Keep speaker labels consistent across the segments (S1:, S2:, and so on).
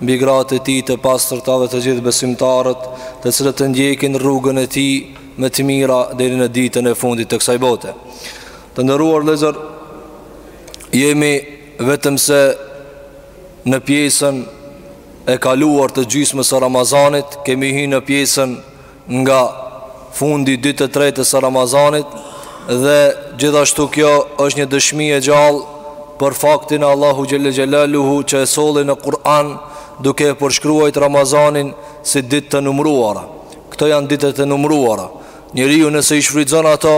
S1: mbi gratë e tij të pastërta dhe të gjithë besimtarët, të cilët të ndjekin rrugën e tij me të mira deri në ditën e fundit të kësaj bote. Të nderuar vëllezër, jemi vetëm se në pjesën e kaluar të gjysmës së Ramazanit, kemi hyrë në pjesën nga fundi i të dy të tretës së Ramazanit dhe gjithashtu kjo është një dëshmi e gjallë për faktin e Allahut xhelle xhelaluhu që e solli në Kur'an duke e përshkruajt Ramazanin si ditë të numëruara. Këto janë ditë të numëruara. Njeriu nëse i shfrytëzon ato,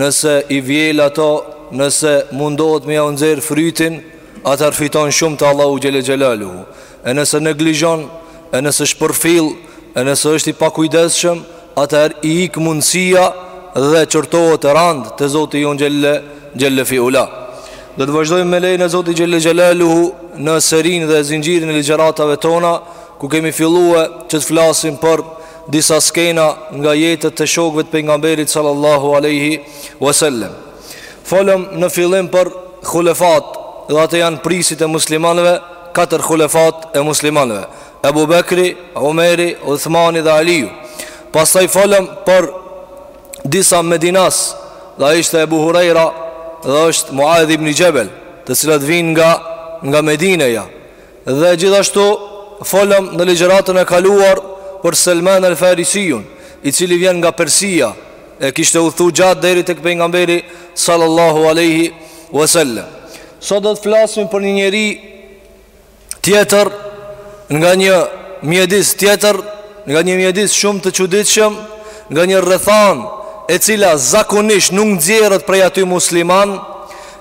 S1: nëse i vjel ato, nëse mundohet me ia nxjerr frytin, atëherë fiton shumë te Allahu xhelle xhelaluhu. E nëse neglizhon, e nëse shpërfill, e nëse është i pakujdesshëm, atëherë i ikë mundësia dhe qortohet rand te Zoti jonë xhelle fi ula. Do të vazhdojmë me lejen e Zotit xhelle xhelaluhu në serinë dhe zinxhirin e ligjëratave tona, ku kemi fillue që të flasim për disa skena nga jetët e shokëve të pejgamberit sallallahu alaihi wasallam. Folëm në fillim për Khulefat dhe atë janë prisit e muslimanëve, katër Khulefat e muslimanëve, Ebu Bekri, Omeri, Uthmani dhe Aliju. Pastaj folëm për disa medinas dhe ishte Ebu Hurejra dhe është Muadh ibn Xhebel të cilët vijnë nga, nga Medineja. Dhe gjithashtu folëm në ligjëratën e kaluar për Selman El Farisijun, i cili vjen nga Persia, e kishte udhëtu gjatë deri tek pejgamberi sallallahu alaihi wasallam. Sot do të flasim për një njeri tjetër nga një mjedis tjetër, nga një mjedis shumë të çuditshëm, nga një rrethanë e cila zakonisht nuk nxjerr prej aty musliman,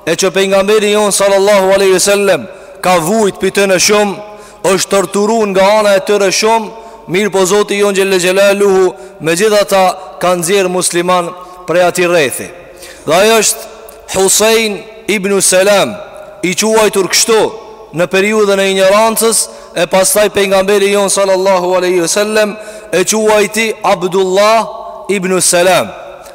S1: E që pejgamberi jonë sallallahu aleyhi ve sellem Ka vujt prej tyne shumë është torturu nga ana e tyre shumë Mirëpo Zoti jonë xhelle xhelaluhu Megjithatë ka nxjerr musliman prej atij rrethi Dhe ai është Husejn ibn Selam I quajtur kështu në periudhën e injorancës E pastaj pejgamberi jonë sallallahu aleyhi ve sellem E quajti Abdullah ibn Selam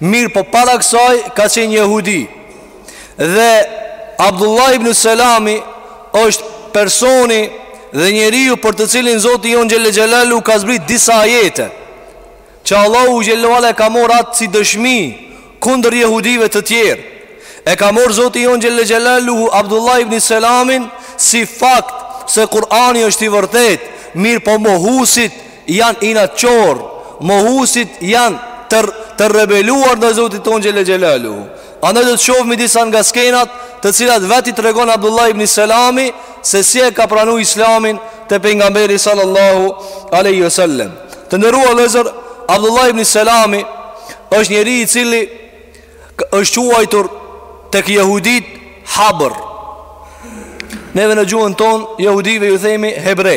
S1: Mirëpo para kësaj ka qenë jehudi Dhe Abdullah ibn Selami është personi dhe njeriu për të cilin Zoti jonë xhelle xhelaluhu ka zbrit disa ajete Që Allahu xhelle ve ala e ka marr atë si dëshmi kundër jehudive të tjerë E ka marr Zoti jonë xhelle xhelaluhu Abdullah ibn Selamin si fakt se Kurani është i vërtetë Mirëpo mohuesit Janë inatçorë, mohuesit janë të të rebeluar ndaj Zotit tonë xhelle xhelaluhu. Andaj do të shohim disa nga skenat, të cilat vetë i tregon Abdullah ibn Selami se si e ka pranu Islamin te pejgamberi sallallahu alaihi wasallam. Të nderuar vëllezër, Abdullah ibn Selami është njeri i cili është quajtur tek jehudit Habr. Neve në gjuhën tonë jehudive ju themi hebre.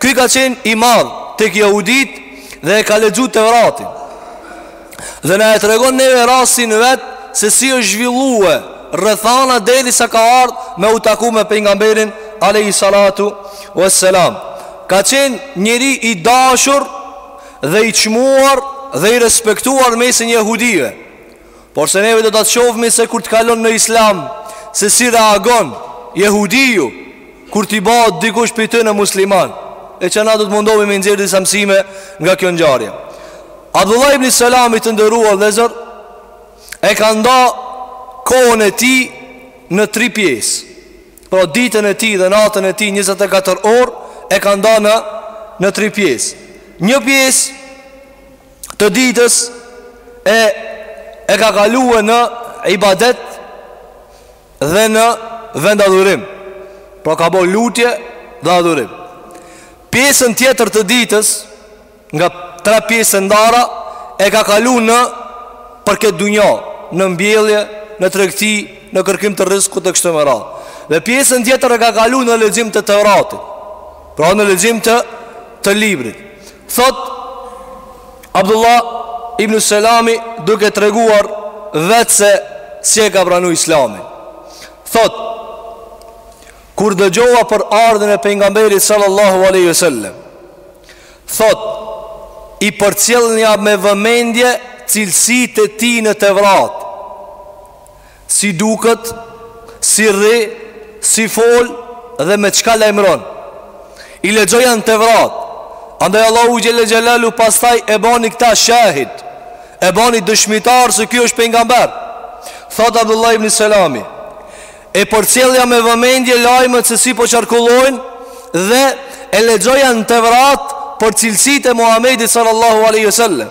S1: Ky ka qenë i madh tek jehudit dhe e ka lexu Tevratin. Dhe na e tregon neve rastin vet se si është zhvillu rrethana derisa ka ardh me u taku me pejgamberin alayhi salatu wassalam. Ka qenë njeri i dashur dhe i çmuar dhe i respektuar mesin e jehudive. Porse neve do të të shofmi se kur të kalon në islam Se si reagon jehudiju Kur t'i bahet dikush prej tyne musliman Edhe na do të mundohemi me nxjerr disa mësime nga kjo ngjarje Abdullah ibn Selami të nderuar vëllezër E ka nda kohën e tij në tri pjesë Pra ditën e tij dhe natën e tij 24 orë E ka nda në, në tri pjesë Një pjesë të ditës e e ka kalu në ibadet dhe në vendadhurim. Pra ka bo lutje dhe adhurim. Pjesën tjetër të ditës nga tre pjesë të ndara e ka kalu nëpër këtë dunja, në mbjellje, në tregti, në kërkim të rriskut e kështu me ra. Dhe pjesën tjetër e ka kalu në lexim të Tevratit. Pra në lexim të të librit. Thotë Abdullah ibn Selami duke treguar vetë se si e ka pranu islamin. Thotë, kur dëgjova për ardhjen e pejgamberit sallallahu aleyhi sallem, thotë, i përcjellnja me vëmendje cilësitë e tij në Tevrat, Si duket, si rri, si fol dhe me çka lajmëron. I lexoja në Tevrat. Andaj Allahu xhelle xhelalu pastaj e bani këta shahid. E bani dëshmitar se ky është pejgamber. Thotë Abdullah ibn Selami, e përcjellja me vëmendje lajmet se si po qarkullojnë dhe e lexoja në Tevrat për cilësitë e Muhammedit sallallahu aleyhi sallam.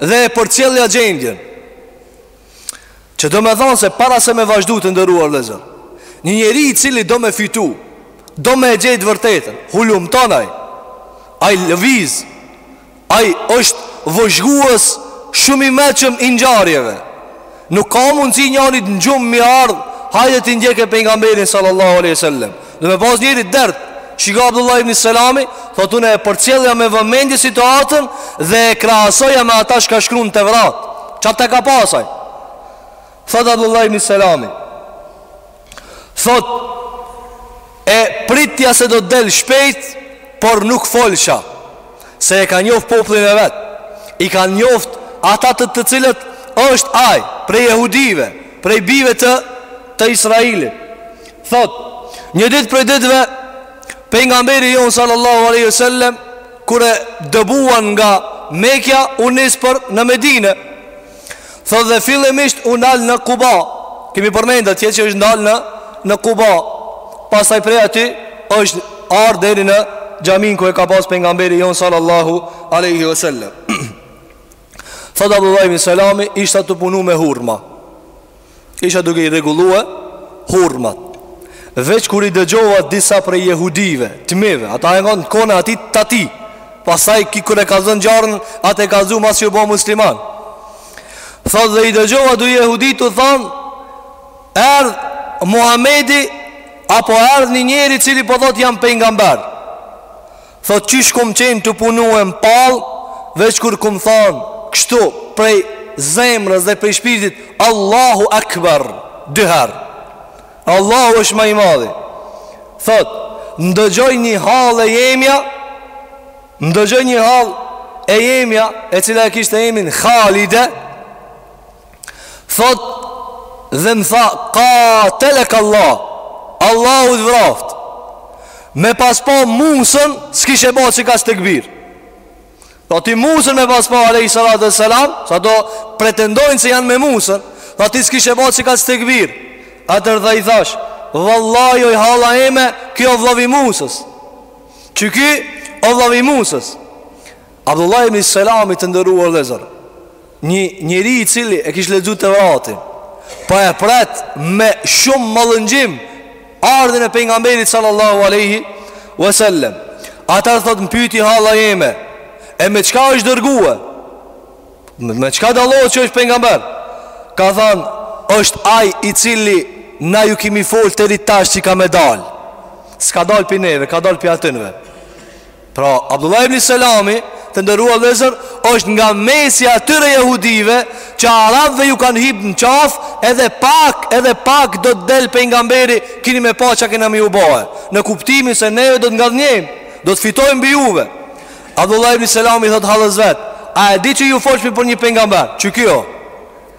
S1: Dhe e përcjellja gjendjen. Që domethonë se para se me vazhdu të nderuar vëllezër Një njeri i cili do me fitu Do me e gjet të vërtetën Hulumton ai Ai lëviz Ai është vëzhguës Shumë i mençëm i ngjarjeve Nuk ka mundësi njëri të ngjum mi ardhë Hajde ti ndjeke pejgamberin sallallahu aleyhi ve sellem Do me pas njëri dert Shiko Abdullah ibn Selami Thot unë e përcillja me vëmendje situatën Dhe e krahasoja me ata çka shkrun në Tevrat Çka ka pasaj Thot Abdullah ibn Selami Thotë, E pritja se do të del shpejt, por nuk folsha, se e ka njoft popullin e vet. I ka njoft ata të të cilët është ai, prej jehudive, prej bijve të të Israilit. Thotë, Një ditë prej ditëve pejgamberi jon sallallahu alaihi wasallam kur e dëbuan nga Mekja u nis për në Medinë. Thot dhe fillimisht u nal në Kuba. Kemi përmendë atje që është ndal në në Kuba. Pastaj prej aty është ardh deri në xhamin ku e ka pas pejgamberi jon sallallahu alaihi wasallam. Thot Abdullah ibn Salami isha tu punu me hurma. Isha duke i rregullue hurmat. Veç kur i dëgjova disa prej jehudive, tmive, ata kanë kon atij t'atit. Pastaj ki kur e kallzon ngjarjen, atë e kallzon masi u bo musliman. Thot dhe i dëgjova do jehudi tu thonë, erdh Muhamedi, apo erdh një njeri cili po thot jam pejgamber. Thotë qysh kum qenë tu punu n'palmë Veç kur kum thanë kështu prej zemrës dhe prej shpirtit Allahu Akbar Dy herë Allahu është ma i madhi Thotë Ndëgjoj një halë e jemja Ndëgjoj një halë e jemja E cila e kishte emnin Khalide Thot dhe më tha Katelek Allah Allahu të vraftë Me pas pa Musën s'kishe bo kaq tekbir Tha ti Musën me pas pa Alejhi salatu ve selam Se ata pretendojnë se janë me Musën Tha ti s'kishe bo kaq tekbir Atëherë dhe i thash Vallahi oj halla eme Ky o vllau i Musës Qeky o vllau i Musës Abdullah ibn Selami të nderuar vëllezër Një njeri i cili e kish lexu Tevratin Pra po e pret me shumë mallëngjim Ardhjen e pejgamberit sallallahu aleyhi ve sellem Atëherë thot më pyti halla jeme E me çka është dërguë Me çka dallohet që është pejgamber Ka than është aj i cili Na ju kimi fol deri tash që ka me dal S'ka dal pi neve, ka dal pi atynve Pra, Abdullah ibn Selami, të nderuar vëllezër, është nga mesi i atyre jehudive që arabëve ju kanë hip në qafë, edhe pak, edhe pak do të del pejgamberi, kini me pa çka kena me ju bo. Në kuptimin se neve do të ngadhënjejmë, do të fitojmë mbi juve. Abdullah ibn Selami, i thotë hallës vet, a e di që ju folshmi për një pejgamber, qeky o?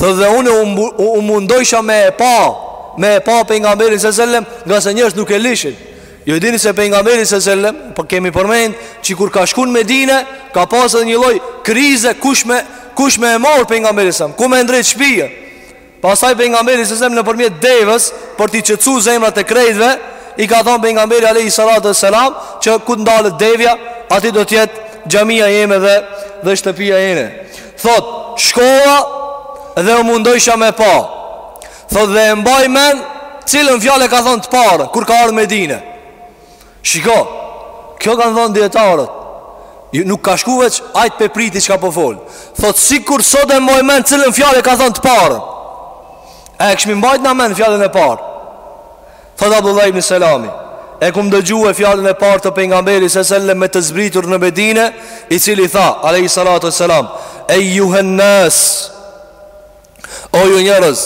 S1: Thot dhe unë u, u, u mundojsha me e pa Me e pa Pejgamberin se sellem Ngase njerëz nuk e lishin Ju e dini se Pejgamberi se sellem Për po kemi përmend Që kur ka shku n'Medine Ka pas edhe një lloj krize Kush me, kush me e marrë Pejgamberin se Ku me ndrejt shpije Pastaj Pejgamberi se sellem nëpërmjet deves Për t'i qetësu zemrat e krejtve I ka thonë Pejgamberi alejhi salatu ue selam Që ku të ndalet devja Aty do t'jetë xhamia jeme dhe Dhe shtëpia jeme Thot, shkova dhe u mundojsha me pa Thot dhe e mbaj men Cilën fjalë e ka thonë të parën Kur ka ardhë n'Medine Shiko Kjo kanë thonë dijetarët, Nuk ka shku veç hajt pe priti çka po fol Thot sikur sot e mbaj men Cilën fjalë e ka thonë të parën E kish mbajt në men fjalën e parë Thotë Abdullah ibn Selami, E kom dëgjue fjalën e parë të Pejgamberit se sellem me të zbritur në Medine, i cili tha, alejhi salatu ue selam, ejuhen nas, o ju njerëz,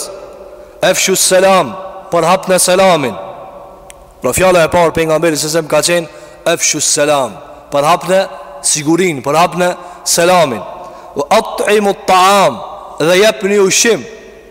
S1: efshu selam, përhapne selamin. Pra fjala e parë Pejgamberit se sellem ka qenë, efshu selam, përhapne sigurinë, përhapne selamin. Ue at'imu et-taam, dhe jepni ushqim,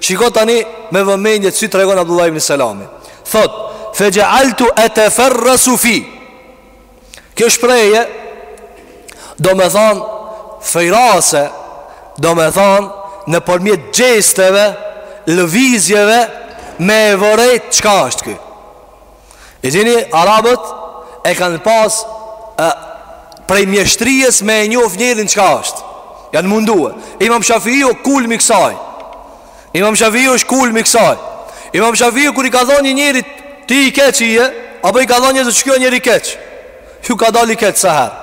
S1: Shiko tani me vëmendje si tregon Abdullah ibn Selami. Thot, fe xhealtu eteferrasu fi. Kjo shprehje, domethan, fejrase, domethan, nëpërmjet gjesteve, lëvizjeve, me e vërejt çka është ky. E dini, arabët e kanë pas e, prej mjeshtrisë me e njof njerin çka është. Janë mundue. Imam Shafiu kulmi i kësaj. Imam Shafiu është kulmi i kësaj. Imam Shafiu kur i ka thonë një njerit ti i keq i je, apo i ka thonë njerëz që ky njeri i keq. Ju ka dal i keq sa herë.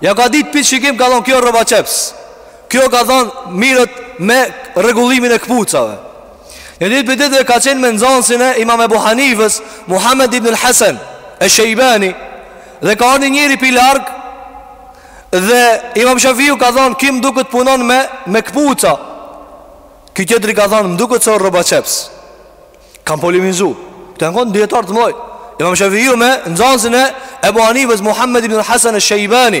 S1: Ja ka ditë pi shikim ka thonë ky rrobaqepës. Ky ka thonë miret me rregullimin e këpucave. Një ditë pi ditëve ka qenë me nxansin e imam Ebu Hanifes Muhammed ibn Hasan e Shejbani Dhe ka ardh një njeri pi larg Dhe imam Shafiu ka thonë ky m'duket punon me, me këpuca Ky tjetri ka thonë më duket se o rrobaqepës Kan polemizu Këta janë konë dijetarë të mdhoj Imam Shafiu me nxansin e Ebu Hanifes Muhammed ibn Hasan e Shejbani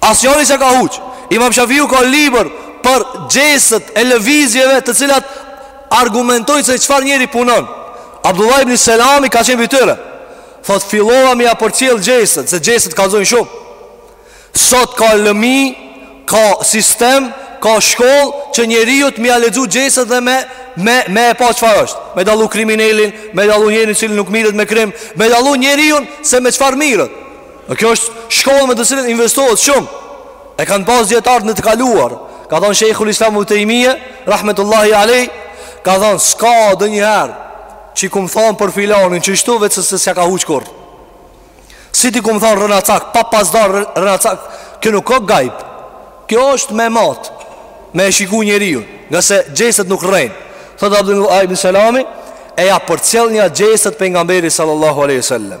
S1: Asnjani s'e ka huq Imam Shafiu ka libër Për gjestet e lëvizjeve Të cilat argumentojnë Se çfarë njeri punon Abdullah ibn Selami ka qenë pi tyre Thot fillova m'ia përcjellë gjestet Se gjestet kallzojnë shumë Sot ka lëmi Ka sistem Ka shkollë Që njeriut m'ia lexu gjestet dhe me Me, me e pa çfarë është Me dallu kriminelin Me dallu njerin i cili nuk miret me krim Me dallu njeriun se me çfarë miret Kjo është shkollë me të cilën investohet shumë E kanë pas dijetarët në të kaluar Ka thonë Shejhul Islam Ibn Tejmije Rahmetullahi Alej Ka thonë s'ka ndonjëherë Që i kum thonë për filanin qishtu Veçse s'ja ka huqë kurrë Si t'i kum thonë rrenacak Pa pas dal rrenacak Kjo nuk ka gajb Kjo është me e mat Me e shiku njeriun Ngase gjestet nuk rrejnë Thotë Abdullah ibn Selami E ja përcjellja gjestet pejgamberit sallallahu aleyhi sallam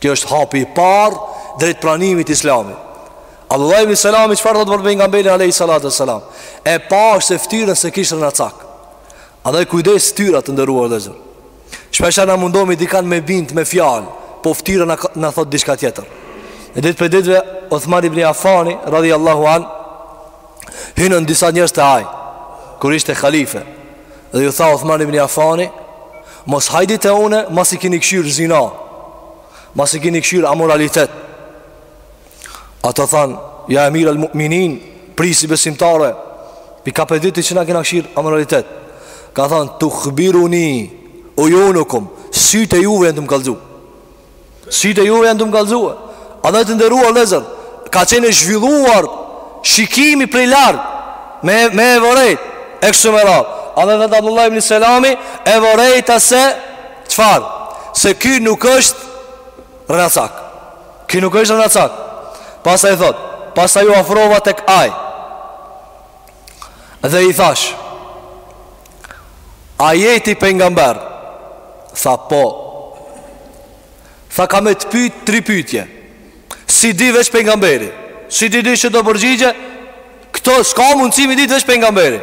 S1: Kjo është hapi i parë drejt pranimit t'islamit. Abdullah ibn Salami çfarë thotë për pejgamberin alayhi salatu sallam? E pashë se fytyrën s'e kishte rrenacak. Andaj kujdes ftyrat të nderuar vllezër Shpeshherë na mundomi dikan me bind me fjalë Po ftyra na, na thot diçka tjetër Një ditë prej ditëve Uthman ibn Afani Radhi Allahu an Hynë disa njerëz te aj Kur ishte khalife Dhe ju tha Uthman ibn Afani, mos hajdi te une, masi keni kshyr zina, masi keni kshyr amoralitet. Ata than, ja emir al mu'minin, prijsi i besimtarëve, pi ka pe di ti që na kena kshyr amoralitet. Ka than, tukhbiruni ujunukum, sytë e juve janë tu më kalzu. Sytë e juve janë tu më kalzue Andaj të nderuar vllezër Ka qenë e zhvilluar Shikimi prej larg Me, me e vërejt E kështu me radhë Andaj dhe thotë Abdullah ibn Selami E vërejta se Çfarë Se ky nuk është Rrenacak Ky nuk është rrenacak Pastaj thot Pastaj ju afrova tek aj Dhe i thash A je ti pejgamber? Tha, Po. Tha, Kam me të pyet tri pyetje. S'i di veç pejgamberi. Si t'i dish qeto përgjigje? Këto s'ka mundësi m'i ditë veç pejgamberi.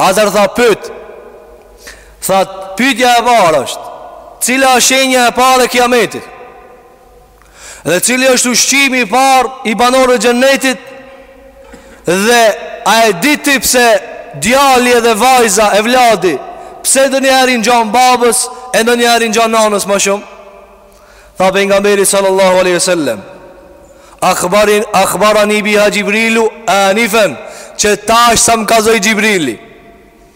S1: Atëherë tha, Pyet. Tha, Pyetja e parë është, cila është shenja e parë e Kiametit? Dhe cili është ushqimi i parë i banorëve të xhennetit? Dhe a e di ti pse djali dhe vajza evladi pse ndonjëherë i ngjan babës e ndonjëherë i ngjan nanës më shumë? Tha pejgamberi sallallahu alaihi wasallam Akhbarin akhbarani biha Jibrilu anifen qe tash sa më kalzoi Xhibrili.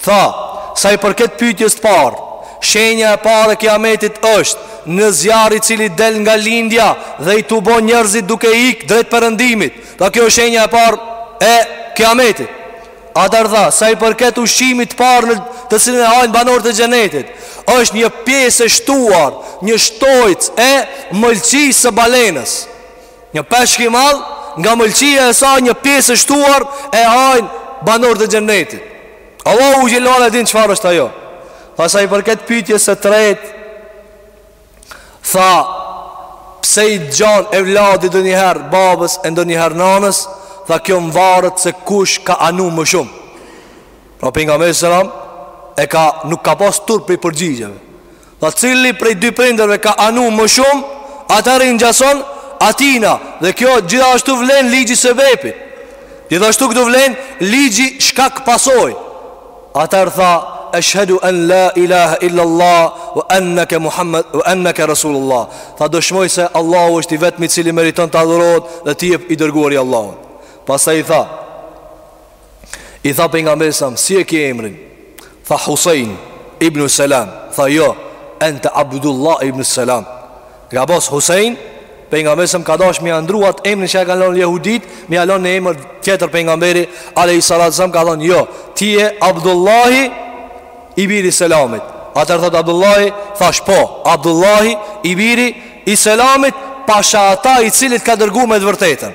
S1: Tha, Sa i përket pyetjes të parë, shenja e parë e Kiametit është një zjarr i cili del nga lindja dhe i tubon njerëzit duke ikë drejt perëndimit. Pra kjo është shenja e parë e Kiametit. Atëherë tha, sa i përket ushqimit të parë të cilin e hajnë banorët e xhenetit, është një pjesë e shtuar, një shtojcë e mëlçisë së balenës. Një peshk i madh nga mëlçia e saj një pjesë e shtuar e hajn banorët e xhennetit. Allahu xhele e din çfarë është ajo. Tha sa i përket pyetjes së tretë, tha pse i gjan evladi ndonjëherë babës e ndonjëherë nanës, tha kjo mvarët se kush ka anu më shumë. Pra pejgamberi sallallahu e ka nuk ka pas turp prej përgjigjeve. Tha cili prej dy prindërve ka anu më shumë, atëherë i ngjason atina dhe kjo gjithashtu vlen ligji sebepit. Gjithashtu këtu vlen ligji shkak pasoj. Atëherë tha Eshhedu en la ilaha illa Allah Wa enneke Muhammed Wa enneke Rasulullah Tha dëshmoj se Allahu është i vetmi cili meriton të adhurohet Dhe ti je i dërguari i Allahut Pastaj i tha I tha pejgamberi sa, si e ki emrin? Tha Husain ibn Salam. Tha jo, ente Abdullah ibn Salam. Ka pas Husain, pejgamberi sa ka dash me ia ndrru at emrin që ia kanë lënë jehudit, me ia lënë një emër tjetër pejgamberi alayhi salatu sallam ka thënë jo, ti je Abdullahi i biri i Selamit. Atër thot Abdullahi, thash po, Abdullahi i biri i Selamit, pasha ata i cili t'ka dërgu me të vërtetën.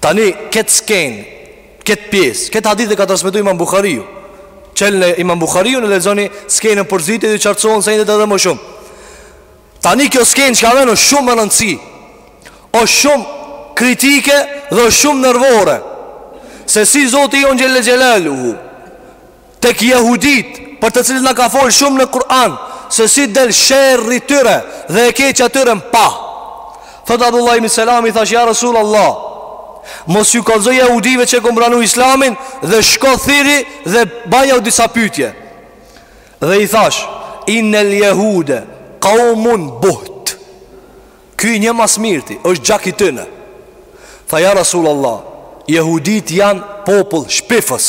S1: Tani, këtë skenë, këtë pjesë, këtë hadith e ka transmitu imam Bukhariu. Çelne imam Bukhariun e lexoni skenën për me t'ju qartësohen sendet edhe më shumë. Tani kjo skenë që ka ven osht shumë me rëndësi, osht shumë kritike dhe osht shumë nervore, se si Zoti jonë xhelle xhelaluhu. Tek jehudit, për të cilët na ka folë shumë në Kur'an, se si del sherri tyre dhe e keqja tyre në pah. Thot Abdullah ibn Selam i thash ja Rasul Allah, mos ju kallzo jehudive që e kom pranu islamin dhe shko thirri dhe banjau disa pytje. Dhe i thash, inel jehude, kaumun buht. Ky njëmasmirti, është gjak i tyne. Tha ja Rasul Allah, jehudit janë popull shpifës.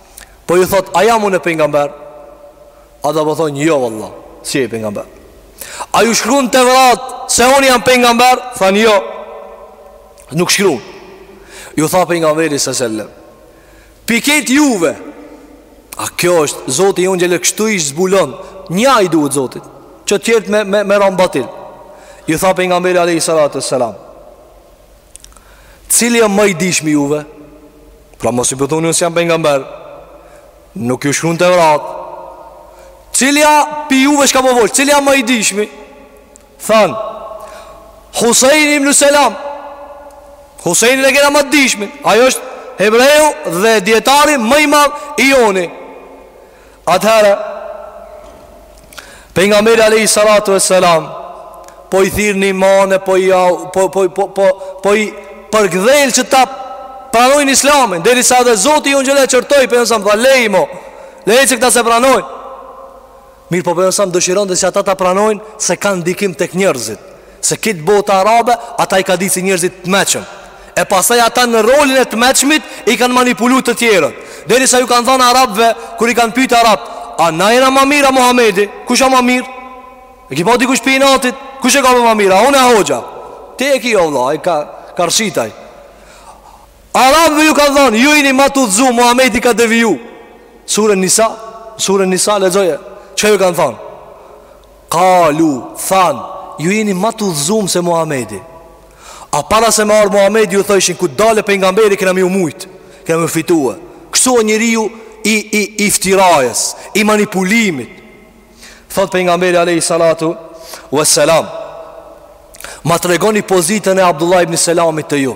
S1: Po ju thot, a jam unë pejgamber? Ata po thon, jo valla, s'je pejgamber. A ju shkruan n'Tevrat se unë jam pejgamber? Than jo. Nuk shkruan. Ju tha pejgamberi sa selam. Pi kujt juve. A kjo është Zoti jonë xhele kështu i zbulon. Nuk i duhet Zotit, që t'qet me me me ra n'batil. Ju tha pejgamberi alayhi salatu selam. Cili a ma i dishmi juve? Pra masi po thuni unë s'jam pejgamber Nuk ju shkrun n'Tevrat Cili a pi juve çka po vol Cili a ma i dishmi? Than Husein ibn Selam Huseinin e kena ma t'dishmin Ai është hebreu dhe dijetari ma i madh i joni Atëherë Pejgamberi alejhi salatu vesselam po i thirr në iman e po i po po po po po i përgdhel që ta pranojnë islamin derisa edhe Zoti jonë xhelle e qortoi Pejgamberin alejhi selam tha lej mo lej qëkta s'e pranojnë Mirë po Pejgamberi alejhi selam dëshironte që ata ta pranojnë se kanë ndikim tek njerëzit Se krejt bota arabe, ata i ka ditë si njerëzit të meçëm E pastaj ata në rolin e të meçmit, i kanë manipulu të tjerët Derisa ju kanë thonë arabve, kur i kanë pyjtë arabt A na jena ma mirë a Muhamedi, kush a ma mirë? E ki pa dikush pi inatit, kush e ka për ma mirë, a unë a hoxha Ti e ki o vlla, e ka, ka rrshit ai Arabve ju kanë thonë, ju jini ma të udhëzu, Muhamedi ka deviju Suren Nisa, suren Nisa, lexoje Çka ju kanë thonë? Kalu, thanë, ju jeni ma të udhëzum se Muhamedi. A para se me ardh Muhamedi ju thojshin, kur dale Pejgamberi kena me ju mujtë, kena me ju fitue. Kështu o njeriu i, i, i iftirajës, i manipulimit. Thot Pejgamberi alejhi salatu ue selam, ma tregoni pozitën e Abdullah ibn Selamit te ju.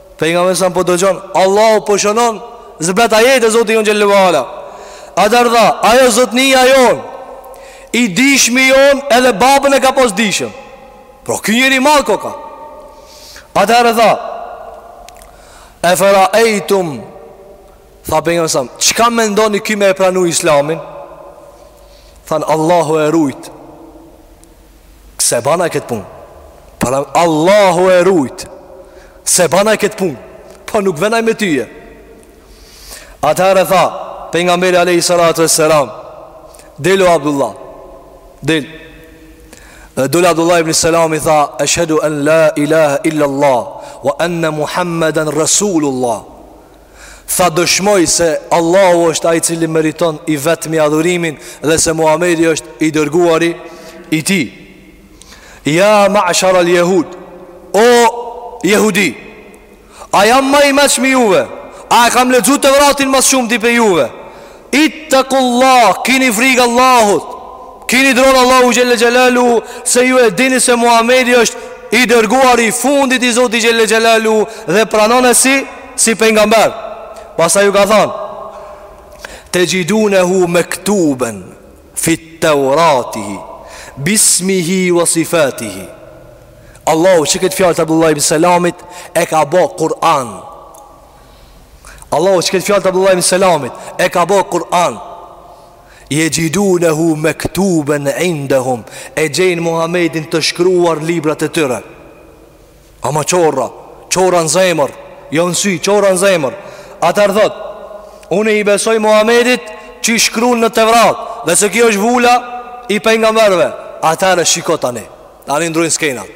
S1: Pejgamberi alejhi selam po dëgjon, Allahu po shënon, zbret ajete Zoti jon xhelle ue ala. Atëherë tha, ai o zotnia jon, i dishmi jon, edhe babën e ka pas dishëm. Pra ky njeri i madh koka. Atëherë tha, eferaejtum, tha Pejgamberi alejhi selam, çka mendoni ky me e pranu Islamin? Than Allahu e rujt. S'e ban ai këtë pun Para Allahu e rujt S'e ban ai këtë pun Po nuk vjen ai me tyje Atëherë tha Pejgamberi alejhi salatu ue selam Dil Abdullah dil Dul Abdullah ibn Selami tha Eshedu en la ilaha illa Allah Wa enne Muhammeden Rasulullah Tha dëshmoj se Allahu është ai i cili meriton i vetmi adhurimin dhe se Muhamedi është i dërguari i tij. Ja ma'shar al-yahud. O jehudi. A jam ma i meçmi juve? A e kam lexu Tevratin ma s'shumti pe juve? Ittakullah, kini frikë Allahut Kini dronë Allahu xhelle xhelaluhu Se ju e dini se Muhamedi është I dërguar i fundit i Zotit xhelle xhelaluhu Dhe pranone si si pejgamber Pastaj ju ka than Texhidunehu mektuben fi Teuratihi Bismihi wa sifatihi Allahu qëkët fjalë të Abdullah ibn Selamit E ka bo Kur'an Allahu që këtë fjallë të Abdullah ibn Selamit E ka bo Kur'an Jexhidunehu mektuben indehum E gjejnë Muhammedin të shkruar librat e tyre Ama qorra Qorra në zemër Jo në sy, qorra në zemër Atëherë thot Unë i besoj Muhammedit që i shkru në Tevrat Dhe se kjo është vula i pejgamberve Atëherë shiko tani Tani ndrrojnë skenat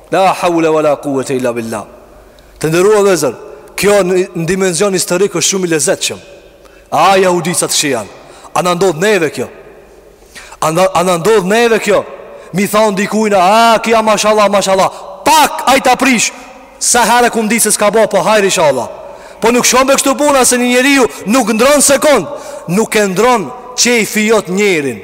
S1: La haule wa la kuwete illa billah Të nderuar vllezër Kjo në dimenzion historik është shumë i lezetshme A a jahudizat që janë A na ndodh neve kjo A na ndodh neve kjo Me i thanë dikujna A kja mashallah mashallah Pak ai ta prish Sa herë e kum ditë se s'ka bo Po hajr inshallah Po nuk shkon be kështu puna Se një njeri nuk ndrron n'sekond Nuk e ndrron qejfi jot njerin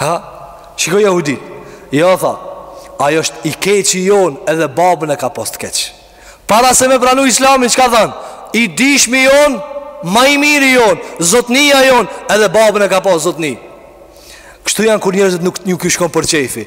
S1: Ha, shiko jahudit Jo, tha, ai është i keqi jonë edhe babën e ka pas të keqë Para se me pranu islamin, çka thanë? I dijshmi jonë, ma i miri jonë, zotnija jonë, edhe babën e ka pas zotni Kështu janë kur njerëzit nuk ju shkon për qejfi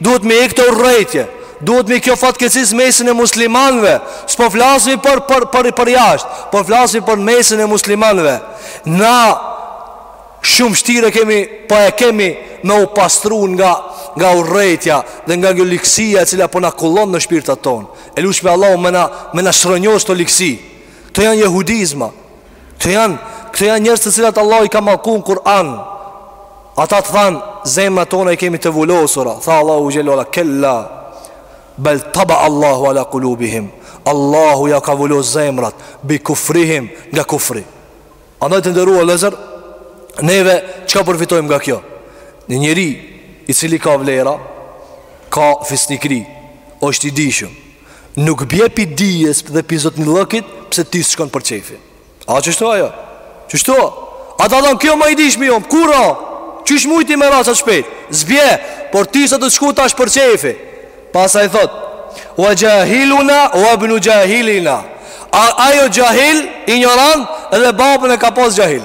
S1: Duhet me hjek këtë urrejtje Duhet me kjo fatkeqësisht mesin e muslimanve S'po flasmi për, për, për, për jasht Po flasmi për mesin e muslimanve Na Shumë shtir e kemi Po e kemi me u pastru nga Nga urrejtja Dhe nga ligësia e cila po na kullon në shpirtat ton E lusmi Allahun me na, me na shëru nga këto ligësi Këto janë jehudizma Këto janë, këto janë njerëz të cilat Allahu i ka mallku në Kur'an. Ata thanë, zemrat tona i kemi të vulosura. Tha Allahu xhelle ue ala kella bal taba Allahu ala qulubihim. Allahu ja ka vulos zemrat bi kufrihim nga kufri. Andaj të nderuar vllezër, ne çka përfitojmë nga kjo? Një njeri i cili ka vlera, ka fisnikri, është i dijshëm. Nuk bje pi dijes dhe pi zotnillëkit Pse ty s'të shkon për qejfi A qështu ajo Qështu Ata thanë kjo ma i dijshmi jonë Kur a Qysh mujti me ra kaq shpejt S'bje Por ty s'të shkoi tash për qejfi Pastaj thot Ua xhahiluna Uabnu xhahilina A ai o xhahil Injorant Edhe babën e ka pas xhahil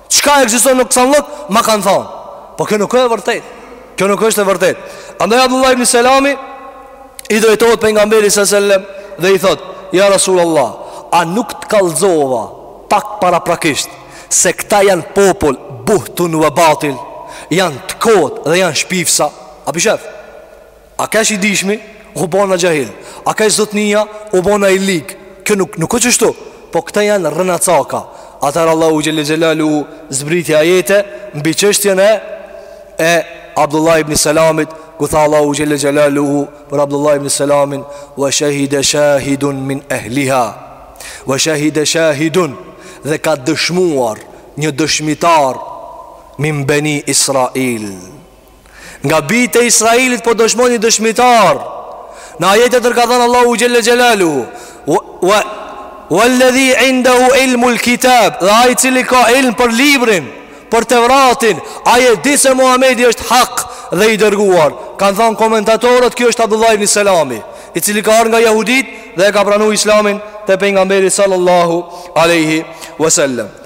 S1: Çka ekziston në ksanllëk, ma kanë thanë. Po kjo nuk është e vërtetë. Kjo nuk është e vërtetë. Andaj Abdullah ibn Selami i drejtohet pejgamberit sallallahu alajhi wasallam dhe i thotë: "Ja Rasulullah, a nuk të kallzova pak paraprakisht se këta janë popull buhtun wa batil, janë të kotë dhe janë shpifsa?" A pe sheh? A kesh i dishmi, u bona xhahil A kesh zotnia, u bona i lig Kjo nuk, nuk o qështu Po këta janë rrenacaka Atër Allahu xhelle xhelaluhu zbriti ajete Mbi çështjen e E Abdullah ibn Selamit Ku tha Allahu xhelle xhelaluhu Për Abdullah ibn Selamin Ve shehide shahidun min ehliha Ve shehide shahidun Dhe ka dëshmuar Një dëshmitar Min beni Israil Nga bijtë e Israilit po dëshmon një dëshmitar. Në ajet tjetër ka thënë Allahu xhelle xhelaluhu, "Walladhi indahu ilmul kitab", dhe ai i cili ka ilm për librin, për Tevratin, ai e di se Muhamedi është hak dhe i dërguar. Kan thënë komentatorët, ky është Abdullah ibn Selami, i cili ka ardh nga jehudit dhe e ka pranu Islamin te pejgamberi sallallahu alaihi wasallam.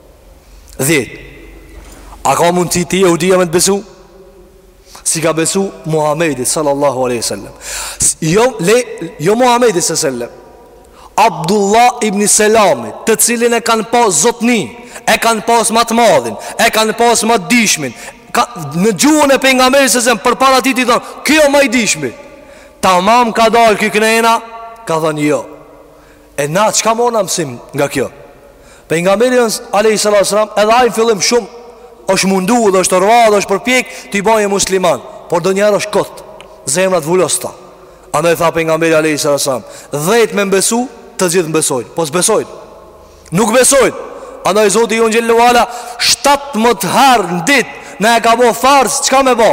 S1: 10 A ka mundësi ty jehudia me të besu? S'i ka besu Muhammedit sallallahu aleyhi sallam Jo, le, jo Muhammedi sallam Abdullah ibn Selami Të cilin e kanë pas zotni E kanë pas ma të madhin E kanë pas ma të dishmin ka, Në gjuhën e pejgamberit sallam Përpara tij t'i thonë Ky o ma i dishmi Tamam ka dalë ky knejna Ka thonë jo E na çka morna mësim nga kjo? Pejgamberi alayhi salatu wasalam edhe ai n'fillim shumë është mundu dhe është rrah dhe është përpjek t'i bëjë musliman, por donjëherë është kot. Zemrat vulosta. Andaj tha pejgamberi alayhi salatu wasalam, "Dhjet me m'besu, të gjithë m'besojnë." Po s'besojnë. Nuk besojnë. Andaj Zoti jon xhelle ve ala 17 herë në ditë na e ka bë farz, çka me bo?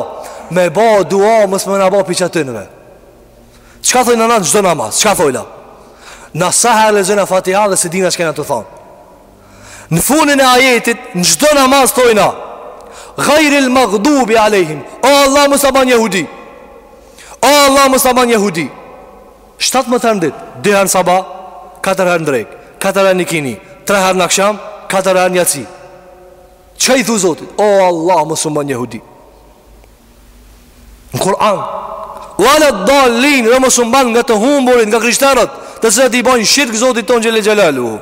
S1: Me bo dua, mos me na bo pi qatyneve. Çka thojna na në çdo namaz? Çka thojna? Na sa herë e lexojna Fatiha dhe s'e dina çka jena tu thonë Në funin e ajetit në çdo namaz thojna Gajril magdubi alejhim O Allah mos um ban jehudi O Allah mos um ban jehudi Shtatëmdhet herë n'dit Dy herë në sabah Katër herë në drek Katër herë në ikini Tre herë në aksham Katër herë në jaci Çka i thu Zotit O Allah mos um ban jehudi Në Kur'an Wa la dalin Dhe mos um ban nga të humburit nga krishterët Të cilët i bojnë shirk Zotit ton xhelle xhelaluhu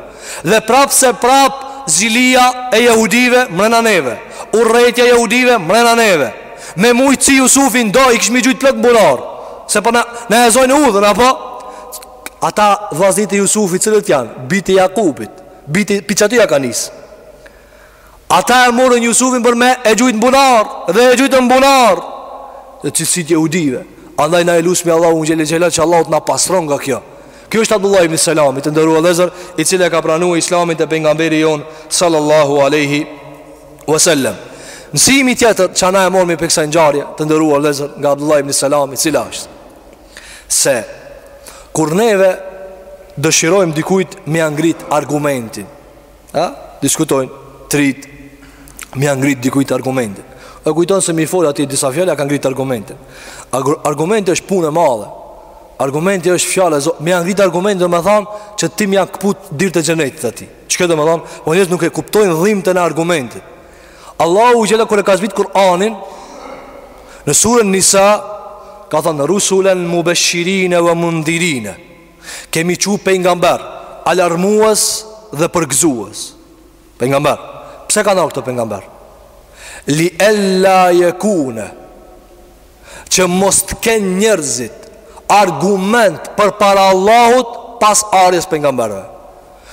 S1: Dhe prapseprap Zilia e jehudive mrena neve Urrejtja e jehudive mrena neve Me mujtë si Jusufin do i kishmi gjujtë plot n'bunar Se po na, na e zojnë udhën apo Ata vllaznit e Jusufit cilët janë Bijtë e Jakubit Bijtë pi qaty ja ka nisë Ata e morën Jusufin për me e gjujtë në bunar Dhe e gjujtë në bunar Dhe cilësit e jehudive Andaj na e lusim Allahun xhele xhele Që Allahu të na pasron nga kjo Kjo është Abdullah ibn Selami të nderuar vllezër I cili e ka pranu islamin te pejgamberi jonë Sallallahu aleyhi Vesellem Mësimi tjetër që na e morëm prej kësaj ngjarje Të nderuar vllezër nga Abdullah ibn Selami Cila është Se Kur neve dëshirojmë dikujt me ja ngrit argumentin Ha? Diskutojnë, krejt, me ja ngrit dikujt argumentin. E kujton se me i fol atij disa fjalë, e ka ngrit argumentin. Argumenti është punë e madhe. Argumenti është fjala e Zotit. Me ja ngrit argumentin do me thanë që ti me ja këput dyrt e xhenetit atij. Çka do me thanë, o po njerëz nuk e kuptojnë do me thanë argumentin. Allahu xhela kur e ka zbitë Kur'anin, në suren Nisa, ka thanë, rusulen mubeshirine ve mundhirine. kemi çu pejgamber alarmues dhe përgëzues pejgamber pse kanë ardhur këto pejgamber li ella yekune që mos të kenë njerëzit argument përpara Allahut pas ardhjes pejgamberëve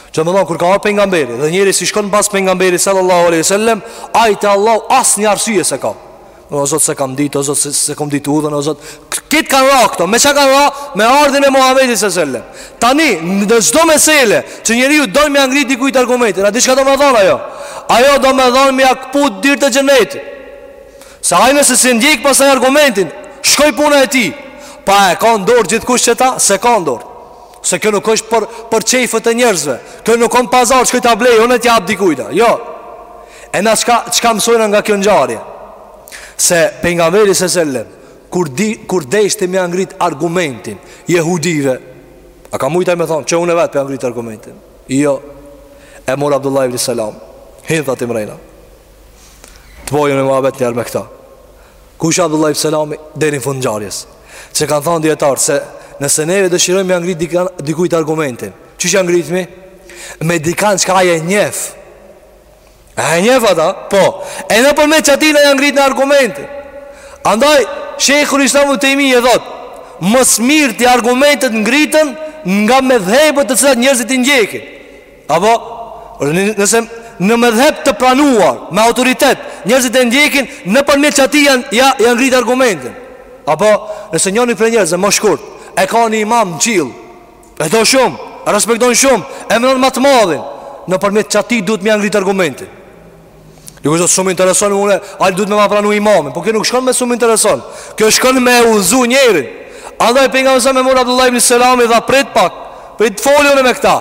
S1: Çdo me thon, kur ka ardh pejgamberi Dhe njeri s'i shkon pas pejgamberit Sallallahu aleyhi sallem Ai te Allahu asnjë arsye s'e ka O Zot s'e kam ditë, o Zot s'e, s'e kom ditë udhën, o Zot Krejt kanë ra këto, me çë kanë ra, me ardhjen e Muhammedi a.s. selem Tani, në çdo mesele, që njeri ju dojnë me ja ngrit dikujt argumentin A di çka do me thonë ajo? Ajo do me thonë me ja kput dyrt e xhenetit Se ai nëse s'e ndjek pastaj argumentin, shkoi puna e tij Po a e ka n'dorë gjithkush qëta, s'e ka n'dorë Se kjo nuk është për, për qejfet e njerëzve Kjo nuk është pazar, shkoj ta blej, unë e t'ja jap dikujt a Jo, E na çka, çka mësojna nga kjo ngjarje Se pejgamberi a.s. selem Kur, di, kur deshti me ja ngrit argumentin Jehudive A ka mujt ai me thonë Që unë e vetë po ja ngrit argumentin Jo E mori Abdullah ibn Salam Hin tha ti mrena Të bojmë muhabet njëherë me këta Kush a Abdullah ibn Salam Deri në fund ngjarjes Çë kanë thonë dijetarët Se nëse neve dëshirojmë me ja ngrit dikujt argumentin Qysh ja ngritmi? Me dikan që ka ai e njef E e njef ata, po E nëpërmjet qatij na ja ngritim argumentin Andaj, shejhul islam Tejmije thot Më së mirti argumentet ngriten Nga medhhebet të cilat njerzit i ndjekin Apo Nëse ni medhheb të pranuar Me autoritet Njerzit e ndjekin Nëpërmjet qatij ja ja, ja ngrit argumentin Apo Nëse njoni prej njerzve më shkurt E ka një imam në qiell E do shumë, e respekton shumë, e mënon ma të madhin. Nëpërmjet qatij duhet me ia ngrit argumentin. Ju kështë shumë intereson unë, ai duhet me ma pranu imamin. Po kjo nuk shkon me shumë intereson. Kjo shkon me e zu njerin. Andaj Pejgamberi s.a.s. e mori Abdullah ibn Selami tha prit pak, prit t'foli me këta.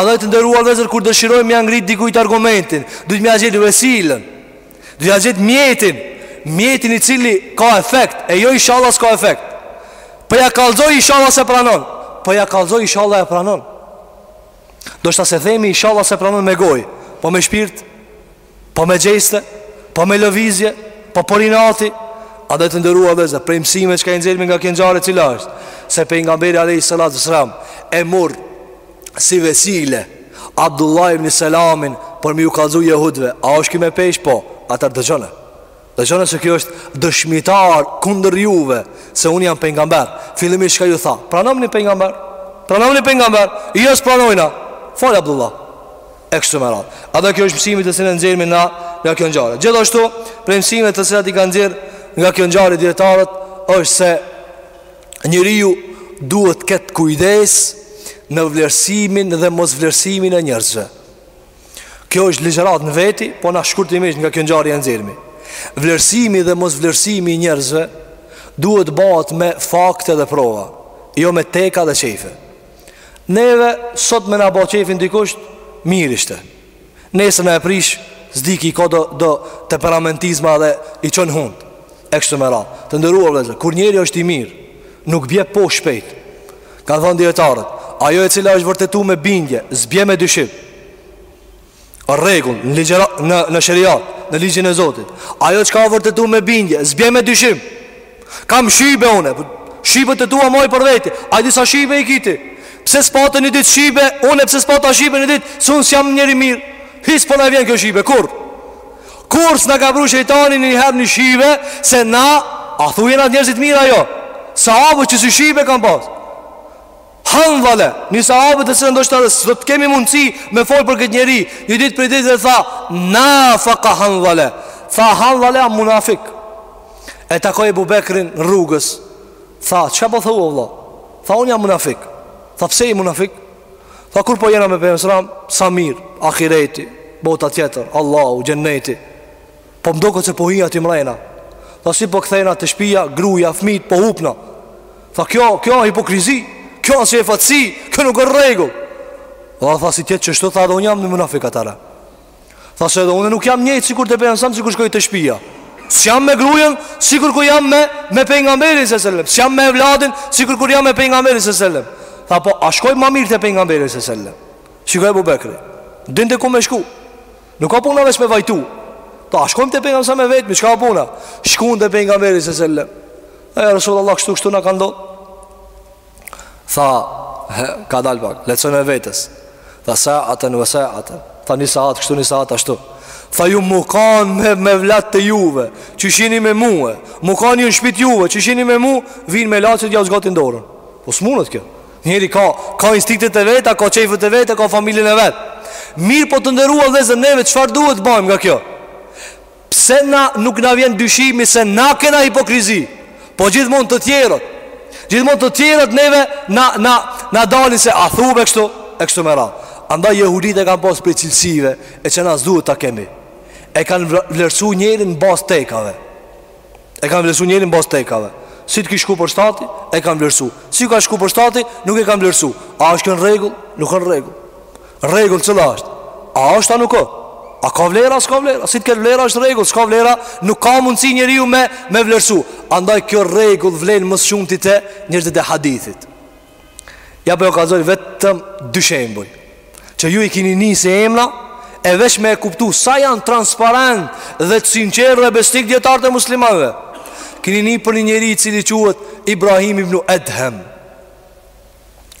S1: Andaj të nderuar vëllezër kur dëshirojmë me ia ngrit dikujt argumentin, duhet me ia gjet vesilën. T'ia gjet mjetin, mjetin i cili ka efekt, e jo inshallah s'ka efekt. Po ja kallxoj inshallah s'e pranon. Po ja kallxoj inshallah e pranon. Ndoshta s'e themi inshallah s'e pranon me gojë, po me shpirt, po me gjeste, po me lëvizje, po për inati. Andaj të nderuar vëllezër, prej mësimeve çka i nxjerrmi nga kjo ngjarje cila është, se Pejgamberi a.s. e mur, si vesile Abdullah ibn Selamin për me ju kallzu jehudve, a është ky me peshë po, atëherë dëgjone. Dëgjone se ky është dëshmitar kundër juve, se unë jam pejgamber. Fillimisht çka ju tha, pranomni pejgamber, pranomni pejgamber, jo s'pranojna, fol Abdullah, e kështu me radhë. Edhe kjo është mësimi të cilin nxjerrmi na, nga kjo ngjarje. Gjithashtu, prej mësimeve të cilat i kanë nxjerrë nga kjo ngjarje dijetarët, është se njeriu duhet të ketë kujdes në vlerësimin dhe mosvlerësimin e njerëzve. Kjo është ligjëratë në veti, po na shkurtimisht nga kjo ngjarje e nxjerrmi. Vlerësimi dhe mosvlerësimi i njerëzve duhet të bahet me fakte dhe prova, jo me teka dhe qejfe. Neve sot me na ba qejfin dikush mirë ishte. Nesër na e prish S'di, ky ka do, do Temperamentizma dhe i çon hundë E kështu me radhë Të nderuar vëllezër Kur njeriu është i mirë Nuk bie po shpejt Kanë thanë dijetarët Ajo e cila është vërtetu me bindje S'bie me dyshim Rregull Në, ligjera, në, në sheriat Në ligjin e Zotit Ajo çka u vërtetu me bindje S'bie me dyshim Kam shybe une Shybet e tua maj për veti Ai disa shybe i kiti Pse s'pate një ditë shybe Une pse s'pata shybe një ditë Se unë s'jam njeri i mirë Hiç s'po na vjen kjo shybe Kurrë Kurrë s'na ka pru shejtani një herë një shybe Se na A thu jena njerëz të mirë a jo Sahabët qësi shybe kanë pas Handhale, një sahab të cilin ndoshta do të kemi mundësi me fol për këtë njeri, një ditë prej ditëve tha, "Nafaka Handhale." Tha Handhale a munafik. E takoi Ebu Bekrin rrugës. Tha, "Çka po thu vëlla?" Tha, "Unë jam munafik." Tha, "Pse je munafik?" Tha, "Kur po jena me pejgamberin a.s. sa mirë, ahireti, bota tjetër, Allahu, xhenneti." Po më duket se po hi jeta mrena. Tha si po kthena te shtëpia, gruaja, fmijt po hupna. Tha kjo, kjo hipokrizi, kjo është dyfytyrësi, kjo nuk është rregull. Tha tha si ti çështë tha do jam unë munafik atara. Tha se do unë nuk jam njëjtë sikur te pejgamberi sikur shkoj te shtëpia. S'jam me grujën sikur ku jam me me pejgamberin alejhi selam. S'jam me evladin sikur kur jam me pejgamberin alejhi selam. Tha po a shkojmë ma mirë te pejgamberi alejhi selam. Shikoj Ebu Bekri. Dinte ku me shku. Nuk ka puna veç me vajtu Tha shkojmë te pejgamberi se me vetë mi Çka puna Shkun te pejgamberi alejhi selam E ja Resul Allah kështu kështu na ka ndodh Tha he, Ka dal pak Lecën e vetës Tha saaten ve saaten Tha një saat kështu një saat ashtu Tha ju mu kanë me, me evladët e juve Qysh jini me mu e Mu kanë ju në shpi t'juve Qysh jini me mu Vinë melaqet jau zgatin dorën Po s'munët kjo Njeri ka, ka instiktet e veta, ka qejfët e veta, ka familjen e vet. Mirë po të nderua vllezër, neve çfarë duhet të bajmë nga kjo? Pse na nuk na vjen dyshimi se na kena hipokrizi? Po gjithmonë të tjerët. Gjithmonë të tjerët neve na na na dalin se a thue kështu, e kështu me radhë. Andaj jehuditë e kanë pas prej cilësive e që na s'duhet ta kemi. E kanë vlerësuar njerin n'bazë tekave. E kanë vlerësu njerin n'bazë tekave Si t'i ki shku për shtati, e kam vlerësu Si ka shku për shtati, nuk e kam vlerësu A është kjo rregull, nuk o rregull Rregull cila është A është a nuk o A ka vlera, s'ka vlera Si të ketë vlera është rregull, s'ka vlera Nuk ka mundësi njeriu me, me vlerësu Andaj kjo rregull vlen më së shumti te njerëzit e hadithit Ja po ju kallzoj vetëm dy shembuj që ju i keni ni si emra e veç me e kuptu sa janë transparent dhe të sinqertë dhe besnik dijetarët e muslimanëve. Keni ni për një njeri i cili quhet Ibrahim ibn Edhem.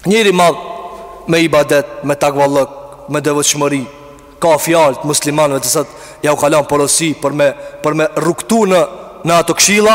S1: Njeri i madh me ibadet, me takvallëk, me devotshmëri, ka fjalët muslimanëve të sot jau kalon porosi për me për me rrugtu në në ato këshilla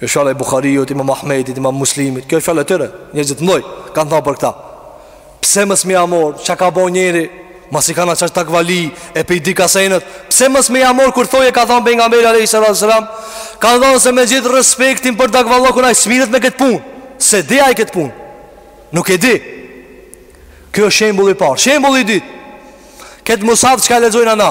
S1: Kjo fjala e Buhariut, Imam Ahmedit, Imam Muslimit, kjo fjala e tyre, njerëzit mëdhoj kanë thënë për këta. Pse mos me ja marr, çka ka bo njeri? Masi ka çaq takvallëk e pe di kesenët. Pse mos me ja marr kur thojke ka thënë pejgamberi alejhi salatu selam? Kanë thënë se me gjithë respektin për takvallëkun ai s'merret me këtë punë. S'e di ai këtë punë. Nuk e di. Kjo është shembulli i parë. Shembulli i dytë. Këtë mus'haf çka e lexojna na?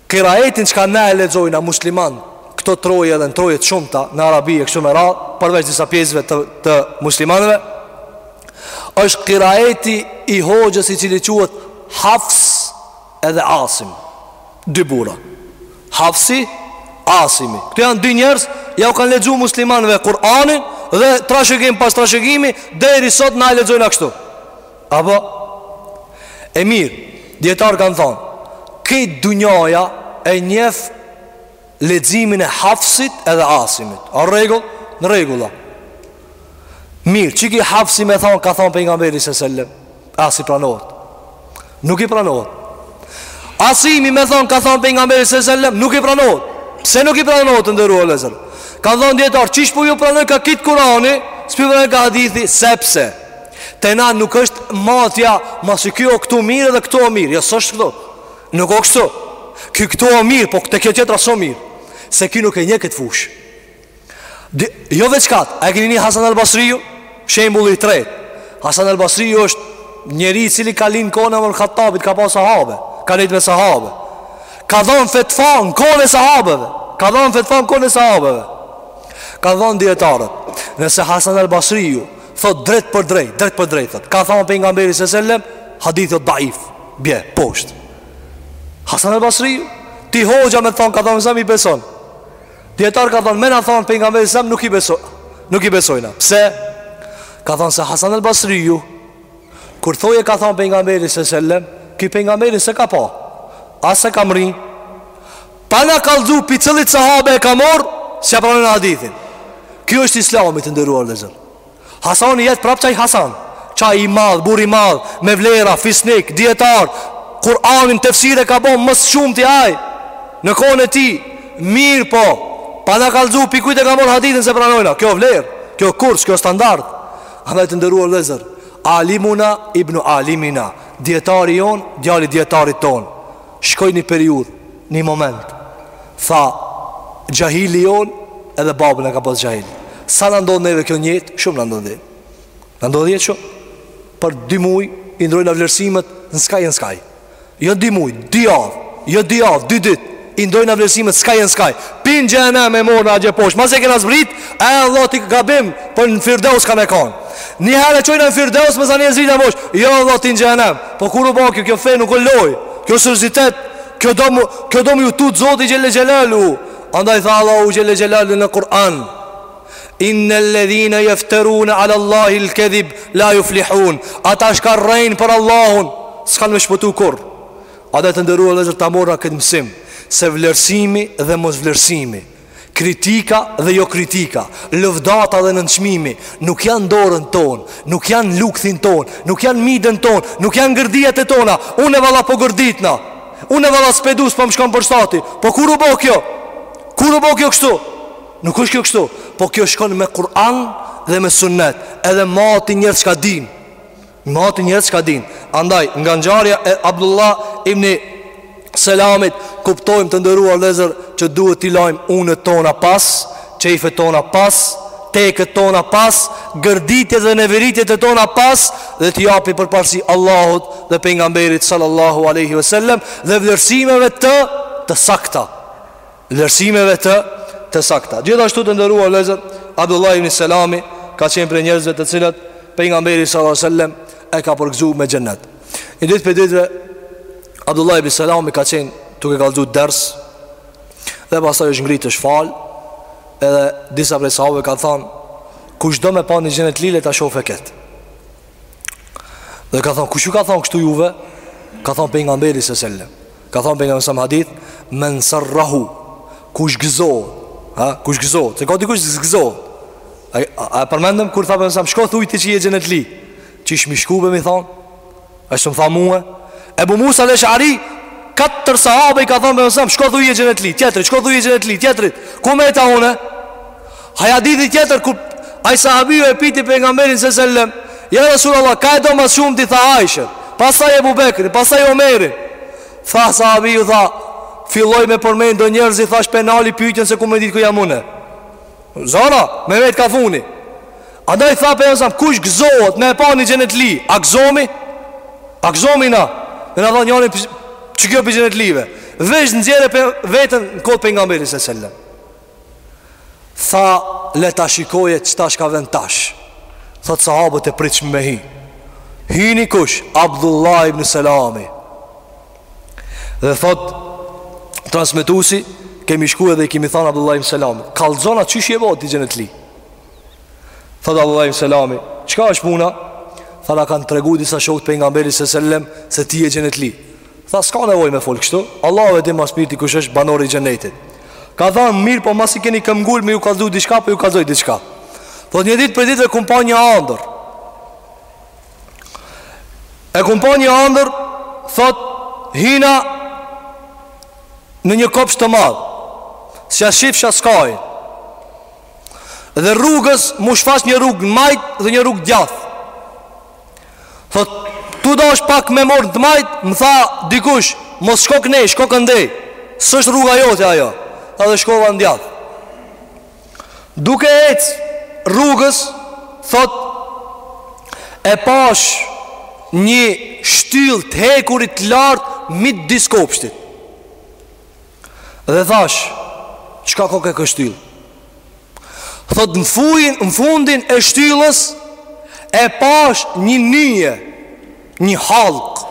S1: Kiraetin çka na e lexojna musliman këto troje edhe në troje të shumta në arabi e kështu me radhë, përveç disa pjesëve të të muslimanëve, është kiraeti i hoxhës i cili quhet Hafs edhe Asim. Dy burra. Hafsi, Asimi. Këto janë dy njerëz, jau kanë lexu muslimanëve Kur'anin dhe trashëgim pas trashëgimi deri sot na e lexojna kështu. Apo E mirë Dijetarë kanë thonë Krejt dunjaja e njef Leximin e hafsit edhe asimit A rregull? Në rregull a Mirë, qiky hafsi me thonë Ka thonë për nga mberi se sellem Asi pranohet Nuk i pranohet Asimi me thonë ka thonë pejgamberi alejhi selam Nuk i pranohet Pse nuk i pranohet të nderuar vllezër Kanë thonë dijetarë Qysh po ju pranoj ka ky te kurani S'pi pranon ka hadithi Sepse Te na nuk është matja Masi ky këtu mirë dhe këtu o mirë Jo, s'është kështu Nuk o kështu Ky këtu o mirë, po te kjo tjetra s'o mirë Se ky nuk e njeh këtë fush Di, Jo veç qatë A e kini ni Hasan El Basriju Shembulli i tret Hasan El Basriju është njeri i cili ka lindë n'kohën e Omer Khattabit ka pa sahabe Ka nejtë me sahabe Ka dhonë fetva në kohën e sahabeve Ka dhonë fetva në kohën e sahabeve Kanë thonë dijetarët Nëse Hasan El Basriju Thot drejt për drejt, drejt për drejt thot. Ka thënë pejgamberi sallallahu alajhi wasallam, hadithi është daif. Bje, poshtë. Hasan al-Basriju, ti hoxha me thon ka thënë sa mi beson. Dijetarë kanë thënë, me na thon pejgamberi sa nuk i beso. Nuk i besojna. Pse? Ka thënë se Hasan al-Basriju kur thoje ka thënë pejgamberi sallallahu alajhi wasallam, ky pejgamberin s'e ka pa. As s'e ka mrri. Pa na kallzu pi cillit sahabe e ka mor, s'ja pranojna hadithin. Kjo është Islami të nderuar vllezër. Hasani jet prap qaj Hasan. Qaj i madh, burr i madh, me vlera, fisnik, dijetar. Kur'anin tefsir e ka bën më së shumti ai. Në kohën e tij, mirë po. Pa na kallzu pi kujt e ka mor hadithin s'e pranojna. Kjo vlerë, kjo kurs, kjo standard. Andaj të nderuar vllezër. Alimuna ibn Alimina, dijetari jon, djali dijetarit ton. Shkoi ni periudhë, ni moment, tha, xhahili jonë edhe babën e ka pas xhahil. Sa na ndodh neve kjo në jetë? Shumë na ndodh. Na ndodh n'jetë shumë. Për dy muaj i ndrrojna vlerësimet në skaj e në skaj. Jo dy muaj, dy javë, jo dy javë, dy ditë i ndrrojna vlerësimet skaj e në skaj. Pi n'xhehenem e morëm na atje poshtë, masi e kena zbrit, vallah ti gabim, për në firdeus ka me kanë. Një herë e çojna në firdeus, masanej zbrite poshtë, jo vallah ti në xhehenem. Po kur u ba kjo kjo fe nuk o loj Kjo seriozitet Kjo do me Kjo do me ju tut zotit xhele xhelaluhu Andaj tha Allahu xhele xhelaluhu në Kur'an Inne ledhine jefterune ala Allahi l'kedhib La juflihun Ata çka rrejnë për Allahun S'kanë me shpëtu kurr Andaj të nderuar vllezër ta marrna këtë mësim Se vlerësimi dhe mosvlerësimi Kritika dhe jo kritika, lëvdata dhe nënçmimi nuk janë dorën tonë, nuk janë lukthin tonë, nuk janë midën tonë, nuk janë gërditë e tona. Unë valla po gërditna. Unë valla s'pe du, s'po më shkon për shtati. Po kur u bë kjo? Kur u bë kjo kështu? Nuk është kjo kështu, po kjo shkon me Kur'an dhe me Sunnet, edhe me ata njerëz çka dinë. Moti njerëz çka dinë. Andaj nga ngjarja e Abdullah ibn Selamit kuptojmë të nderuar vëllezër që duhet t'i lajmë unët tona pas, çejfet tona pas, tekët tona pas, gërditjet dhe neveritjet e tona pas dhe t'i japim përparësi Allahut dhe pejgamberit sallallahu alaihi wasallam dhe vlerësimeve të sakta. vlerësimeve të sakta. Gjithashtu të nderuar vëllezër, Abdullah ibn Selami ka qenë prej njerëzve të cilët pejgamberi sallallahu alajhi wasallam e ka përgëzu me xhennet. Një ditë prej ditëve Abdullah ibn Selami ka qenë duke kallxu ders dhe pastaj është ngrit është fal, edhe disa prej sahabëve kanë thënë kush do me pa një xhennetli le ta shofe këtë. Dhe ka thonë, kush ju ka thonë kështu juve? Ka thonë pejgamberi sallallahu alejhi ve sellem Ka thonë pejgamberi alejhi selam hadith Men serrahu Kush gëzohet? Kush gëzohet Se ka kush gëzohet A, a, a përmendëm kur tha pejgamberi Shko thuj ti që je xhennetli Që ish mi shku për mi thonë A shumë tha muë Ebu Musa el Eshari Katër sahabe i ka thonë pejgamberi Shko thuj je xhennetli Tjetrit, shko thuj je xhennetli Tjetrit, ku meta une? Hadithi tjetër kur ai sahabiu e piti pejgamberin alejhi selam, "Ja Rasulullah, kë e do më shumë ti tha Aisha, pastaj Abu Bekri, pastaj Omeri." Tha sahabiu tha, "Filloi me përmend do njerëz thash po e nali pyetjen se kush me ditë ku jam unë." Zo na, me metë ka funi. Andaj tha pejgamberi, kush gëzohet me e pa një xhennetli, a gëzomi? A gëzomi na? Dhe na thonë njëri, qiky prej xhennetlive? Vesh në gjerë për vetën në kodë pejgamberit alejhi selam. Tha le ta shikoje qëta shka vjen tash Thot sahabët e pritshmë me hi Hini kush Abdullah ibn Selami Dhe thot Transmetusi Kemi shku edhe i kemi than Abdullah ibn Selami Kalzona qysh je bo ti xhennetli Thot Abdullah ibn Selami Çka është puna Tha na kanë tregu disa shokët pejgamberi alejhi selam Se ti je xhennetli Tha s'ka nevoj me fol kështu Allahu e di ma s'mirti kush është banori i xhennetit Ka thanë mirëpo masi keni këmbëngul me ju kalzu diçka po ju kalzoj diçka Thot një dit prej ditve e kum pa një andër E kum pa një andër Thot hina në një kopsh të madh S'ja shifsha skajin Dhe rrugës m'u shfaq një rrug majt dhe një rrug djath Thot, tu dasht pak me e morë në të majtë, më tha dikush, mos shko këneja, shko këndej, s'është rruga jote ajo, tha dhe shkova në djathë. Duke ecë rrugës, thot, e pash një shtyllë të hekurit të lartë midis kopshtit. Dhe thash, qka koke kjo shtyllë? Thot në fundin e shtyllës E pash një nyje Një hallk